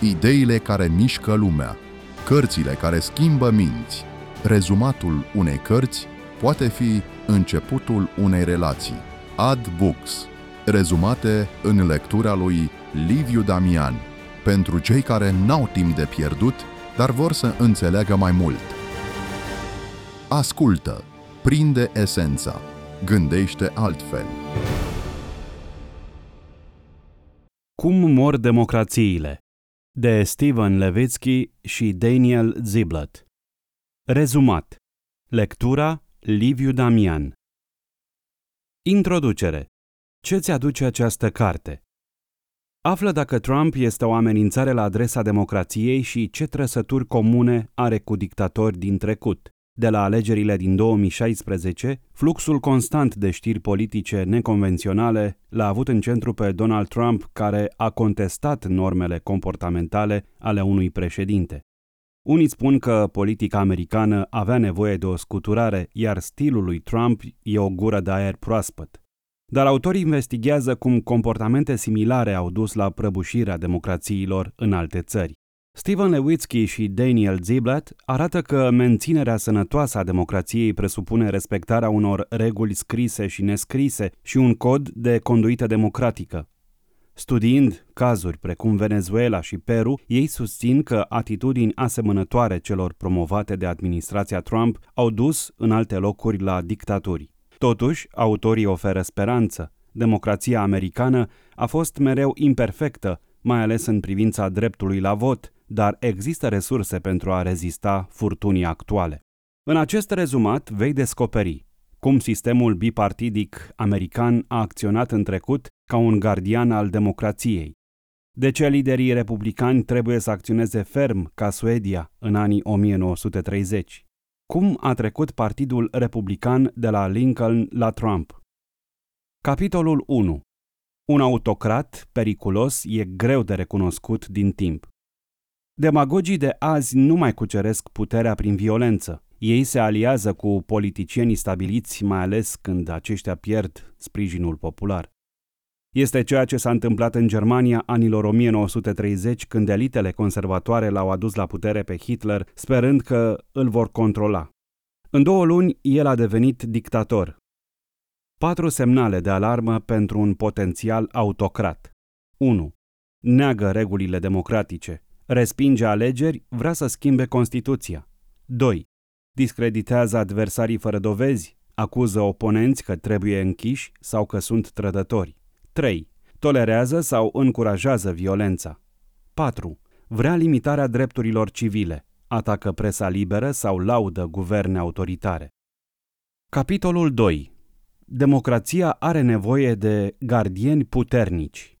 Ideile care mișcă lumea, cărțile care schimbă minți. Rezumatul unei cărți poate fi începutul unei relații. Ad Books. Rezumate în lectura lui Liviu Damian. Pentru cei care n-au timp de pierdut, dar vor să înțeleagă mai mult. Ascultă, prinde esența, gândește altfel. Cum mor democrațiile? De Steven Levitsky și Daniel Ziblatt. Rezumat. Lectura Liviu Damian. Introducere. Ce ți aduce această carte? Află dacă Trump este o amenințare la adresa democrației și ce trăsături comune are cu dictatori din trecut. De la alegerile din 2016, fluxul constant de știri politice neconvenționale l-a avut în centru pe Donald Trump, care a contestat normele comportamentale ale unui președinte. Unii spun că politica americană avea nevoie de o scuturare, iar stilul lui Trump e o gură de aer proaspăt. Dar autorii investigează cum comportamente similare au dus la prăbușirea democrațiilor în alte țări. Steven Lewitsky și Daniel Ziblatt arată că menținerea sănătoasă a democrației presupune respectarea unor reguli scrise și nescrise și un cod de conduită democratică. Studiind cazuri precum Venezuela și Peru, ei susțin că atitudini asemănătoare celor promovate de administrația Trump au dus în alte locuri la dictaturi. Totuși, autorii oferă speranță. Democrația americană a fost mereu imperfectă, mai ales în privința dreptului la vot, dar există resurse pentru a rezista furtunii actuale. În acest rezumat vei descoperi cum sistemul bipartidic american a acționat în trecut ca un gardian al democrației, de ce liderii republicani trebuie să acționeze ferm ca Suedia în anii 1930, cum a trecut Partidul Republican de la Lincoln la Trump. Capitolul 1. Un autocrat periculos e greu de recunoscut din timp. Demagogii de azi nu mai cuceresc puterea prin violență. Ei se aliază cu politicienii stabiliți, mai ales când aceștia pierd sprijinul popular. Este ceea ce s-a întâmplat în Germania anilor 1930, când elitele conservatoare l-au adus la putere pe Hitler, sperând că îl vor controla. În două luni, el a devenit dictator. Patru semnale de alarmă pentru un potențial autocrat. 1. Neagă regulile democratice. Respinge alegeri, vrea să schimbe Constituția. 2. Discreditează adversarii fără dovezi, acuză oponenți că trebuie închiși sau că sunt trădători. 3. Tolerează sau încurajează violența. 4. Vrea limitarea drepturilor civile, atacă presa liberă sau laudă guverne autoritare. Capitolul 2. Democrația are nevoie de gardieni puternici.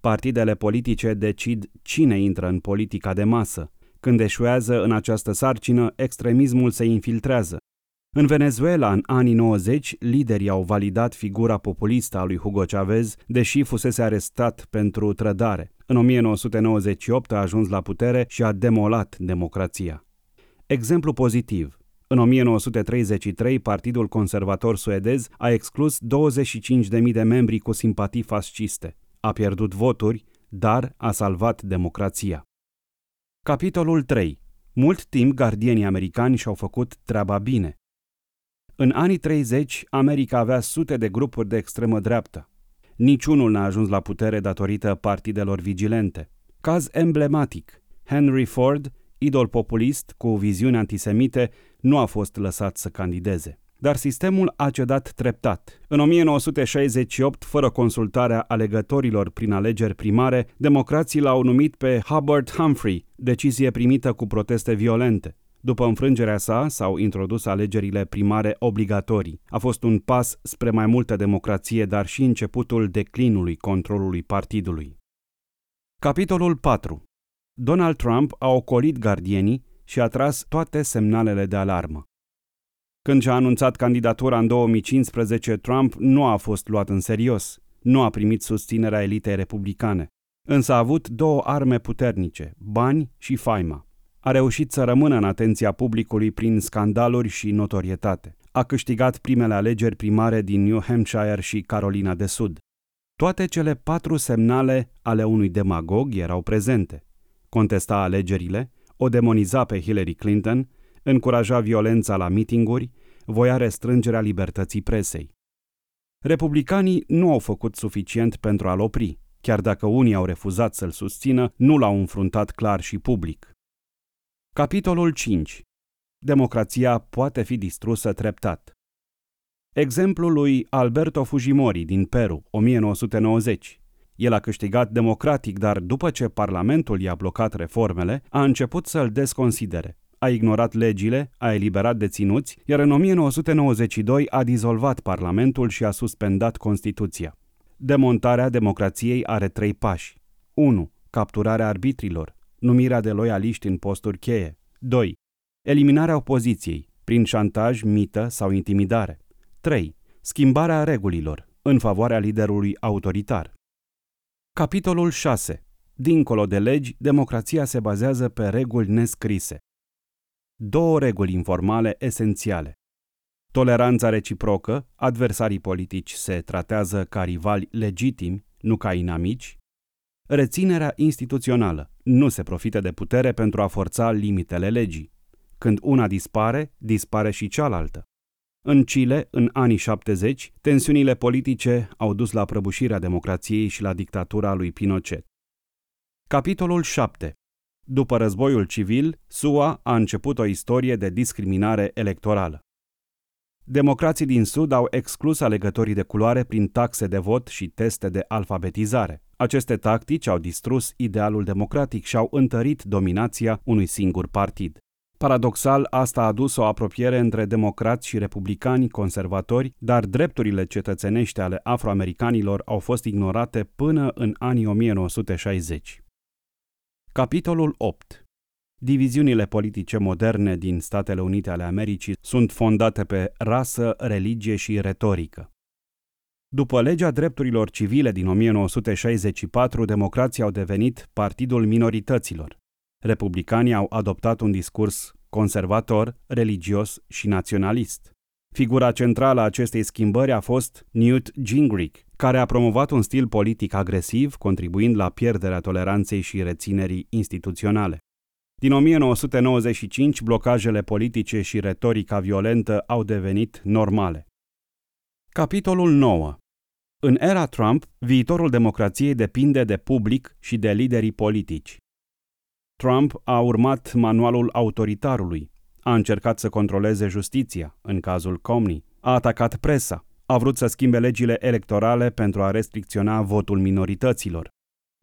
Partidele politice decid cine intră în politica de masă. Când eșuează în această sarcină, extremismul se infiltrează. În Venezuela, în anii 90, liderii au validat figura populistă a lui Hugo Chavez, deși fusese arestat pentru trădare. În 1998 a ajuns la putere și a demolat democrația. Exemplu pozitiv. În 1933, Partidul Conservator suedez a exclus 25.000 de membri cu simpatii fasciste a pierdut voturi, dar a salvat democrația. Capitolul 3. Mult timp gardienii americani și-au făcut treaba bine. În anii 30, America avea sute de grupuri de extremă dreaptă. Niciunul n-a ajuns la putere datorită partidelor vigilente. Caz emblematic. Henry Ford, idol populist cu viziuni antisemite, nu a fost lăsat să candideze dar sistemul a cedat treptat. În 1968, fără consultarea alegătorilor prin alegeri primare, democrații l-au numit pe Hubbard Humphrey, decizie primită cu proteste violente. După înfrângerea sa, s-au introdus alegerile primare obligatorii. A fost un pas spre mai multă democrație, dar și începutul declinului controlului partidului. Capitolul 4. Donald Trump a ocolit gardienii și a tras toate semnalele de alarmă. Când și-a anunțat candidatura în 2015, Trump nu a fost luat în serios, nu a primit susținerea elitei republicane. Însă a avut două arme puternice, bani și faima. A reușit să rămână în atenția publicului prin scandaluri și notorietate. A câștigat primele alegeri primare din New Hampshire și Carolina de Sud. Toate cele patru semnale ale unui demagog erau prezente. contesta alegerile, o demoniza pe Hillary Clinton, încuraja violența la mitinguri, voia restrângerea libertății presei. Republicanii nu au făcut suficient pentru a-l opri, chiar dacă unii au refuzat să-l susțină, nu l-au înfruntat clar și public. Capitolul 5. Democrația poate fi distrusă treptat. Exemplul lui Alberto Fujimori din Peru, 1990. El a câștigat democratic, dar după ce Parlamentul i-a blocat reformele, a început să-l desconsidere. A ignorat legile, a eliberat deținuți, iar în 1992 a dizolvat Parlamentul și a suspendat Constituția. Demontarea democrației are trei pași. 1. Capturarea arbitrilor, numirea de loialiști în posturi cheie. 2. Eliminarea opoziției, prin șantaj, mită sau intimidare. 3. Schimbarea regulilor, în favoarea liderului autoritar. Capitolul 6. Dincolo de legi, democrația se bazează pe reguli nescrise. Două reguli informale esențiale. Toleranța reciprocă, adversarii politici se tratează ca rivali legitimi, nu ca inamici. Reținerea instituțională, nu se profită de putere pentru a forța limitele legii. Când una dispare, dispare și cealaltă. În Chile, în anii 70, tensiunile politice au dus la prăbușirea democrației și la dictatura lui Pinochet. Capitolul 7. După războiul civil, SUA a început o istorie de discriminare electorală. Democrații din Sud au exclus alegătorii de culoare prin taxe de vot și teste de alfabetizare. Aceste tactici au distrus idealul democratic și au întărit dominația unui singur partid. Paradoxal, asta a dus o apropiere între democrați și republicani conservatori, dar drepturile cetățenești ale afroamericanilor au fost ignorate până în anii 1960. Capitolul 8 Diviziunile politice moderne din Statele Unite ale Americii sunt fondate pe rasă, religie și retorică. După legea drepturilor civile din 1964, democrații au devenit partidul minorităților. Republicanii au adoptat un discurs conservator, religios și naționalist. Figura centrală a acestei schimbări a fost Newt Gingrich, care a promovat un stil politic agresiv, contribuind la pierderea toleranței și reținerii instituționale. Din 1995, blocajele politice și retorica violentă au devenit normale. Capitolul 9. În era Trump, viitorul democrației depinde de public și de liderii politici. Trump a urmat manualul autoritarului, a încercat să controleze justiția, în cazul Comey, a atacat presa, a vrut să schimbe legile electorale pentru a restricționa votul minorităților.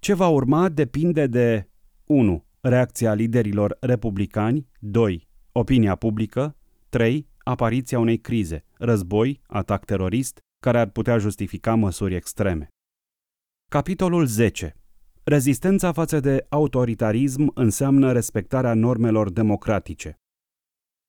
Ce va urma depinde de 1. Reacția liderilor republicani 2. Opinia publică 3. Apariția unei crize, război, atac terorist, care ar putea justifica măsuri extreme. Capitolul 10. Rezistența față de autoritarism înseamnă respectarea normelor democratice.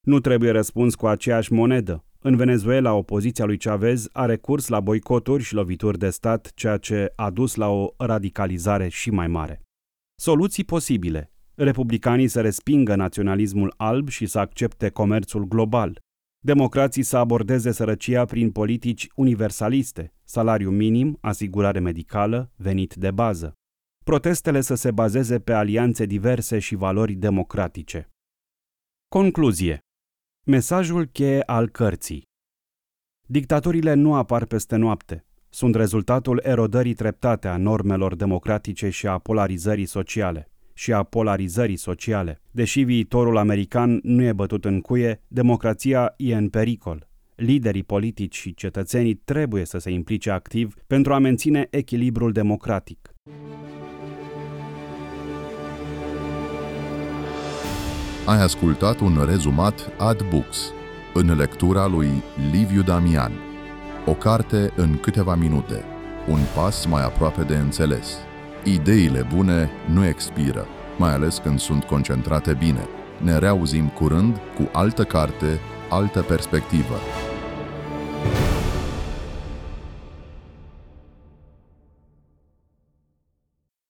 Nu trebuie răspuns cu aceeași monedă. În Venezuela, opoziția lui Chavez a recurs la boicoturi și lovituri de stat, ceea ce a dus la o radicalizare și mai mare. Soluții posibile. Republicanii să respingă naționalismul alb și să accepte comerțul global. Democrații să abordeze sărăcia prin politici universaliste, salariu minim, asigurare medicală, venit de bază protestele să se bazeze pe alianțe diverse și valori democratice. Concluzie. Mesajul cheie al cărții. Dictaturile nu apar peste noapte. Sunt rezultatul erodării treptate a normelor democratice și a polarizării sociale. Și a polarizării sociale. Deși viitorul american nu e bătut în cuie, democrația e în pericol. Liderii politici și cetățenii trebuie să se implice activ pentru a menține echilibrul democratic. Ai ascultat un rezumat ad books în lectura lui Liviu Damian. O carte în câteva minute, un pas mai aproape de înțeles. Ideile bune nu expiră, mai ales când sunt concentrate bine. Ne reauzim curând cu altă carte, altă perspectivă.